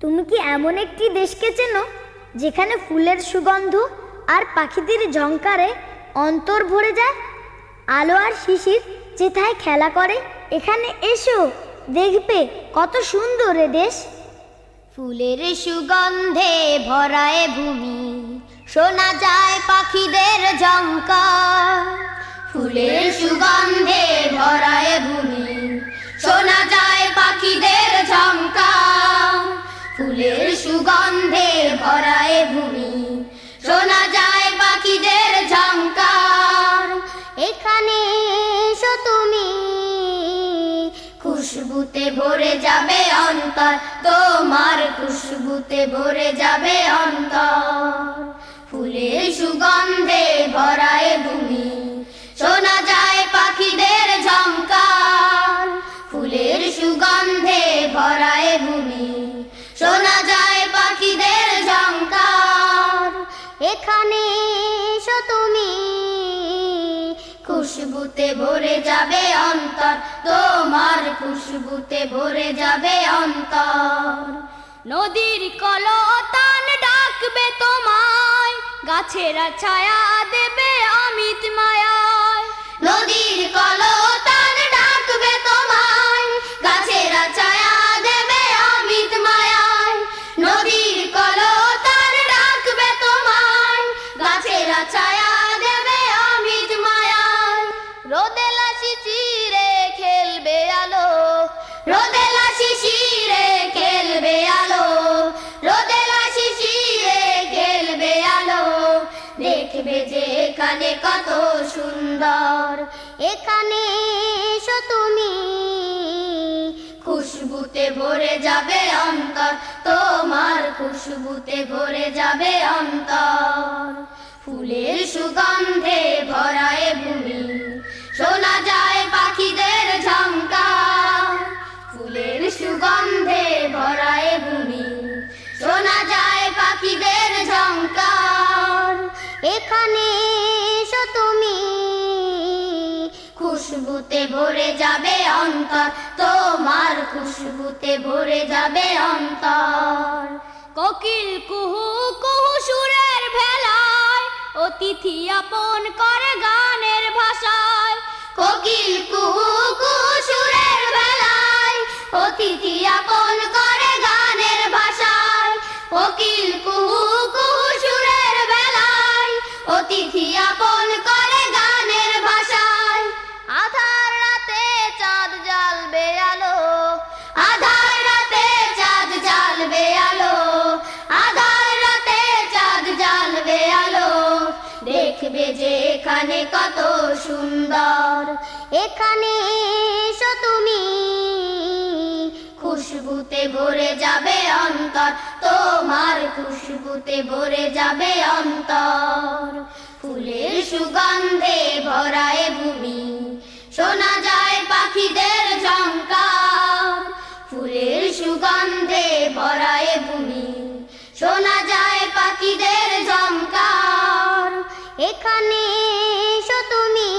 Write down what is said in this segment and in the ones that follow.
তুমি কি এমন একটি দেশকে চেনো, যেখানে ফুলের সুগন্ধ আর পাখিদের ঝংকারে অন্তর ভরে যায়? আলো আর শিশির যেথায় খেলা করে, এখানে এসো, দেখবে কত সুন্দর এ দেশ। ফুলের সুগন্ধে ভরায় ভূমি, শোনা যায় পাখিদের ঝঙ্কার ফুলের সুগন্ধে ভরায় ভূমি, শোনা যায় পাখিদের ঝঙ্কার সুগন্ধে ভরায় ভূমি। শোনা যায় পাখিদের ঝঙ্কার এখানে এসো তুমি। খুশবুতে ভরে যাবে অন্তর। তোমার খুশবুতে ভরে যাবে অন্তর। ফুলের সুগন্ধে ভরায় এখানে এসো তুমি। খুশবুতে ভরে যাবে অন্তর, তোমার খুশবুতে ভরে যাবে অন্তর। নদীর কলতান ডাকবে তোমায়, গাছেরা ছায়া দেবে অমিত মায়ায় মায়ায় রোদে লাসি চিরে খেলবে আলো। রোদে লাসি শিরে খেলবে আলো। রোদে লাসি শিরে খেলবে আলো। দেখবে যে এখানে কত সুন্দর। এখানে এসো তুমি। খুশবুতে ভরে যাবে অন্তর। তোমার খুশবুতে ভরে যাবে অন্তর। ফুলের সুগন্ধে ভরায় ভূমি। শোনা যায় পাখিদের ঝঙ্কার ফুলের সুগন্ধে ভরায় ভূমি। শোনা যায় পাখিদের ঝঙ্কার এখানে এসো তুমি। খুশবুতে ভরে যাবে অন্তর। তোমার খুশবুতে ভরে যাবে অন্তর। কোকিল কুহু কুহু সুরের ভেলায় অতিথি আপন করে গানের ভাষায়। কোকিল কুহু সুরের অতিথি আপন করে গানের ভাষায়। কুহু কুহু দেখবে যে এখানে কত সুন্দর। এখানে এসো তুমি, খুশবুতে ভরে যাবে অন্তর, তোমার খুশবুতে ভরে যাবে অন্তর। ফুলের সুগন্ধে ভরায় ভূমি, শোনা যায় পাখিদের ঝঙ্কার ফুলের সুগন্ধে ভরায় ভূমি, শোনা যায় পাখিদের ঝঙ্কার এখানে এসো তুমি।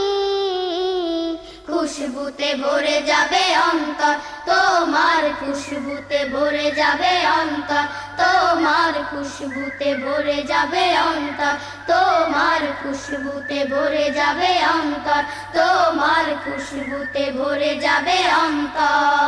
খুশবুতে ভরে যাবে অন্তর, তোমার খুশবুতে ভরে যাবে অন্তর, তোমার খুশবুতে ভরে যাবে অন্তর, তোমার খুশবুতে ভরে যাবে অন্তর, তোমার খুশবুতে ভরে যাবে অন্তর।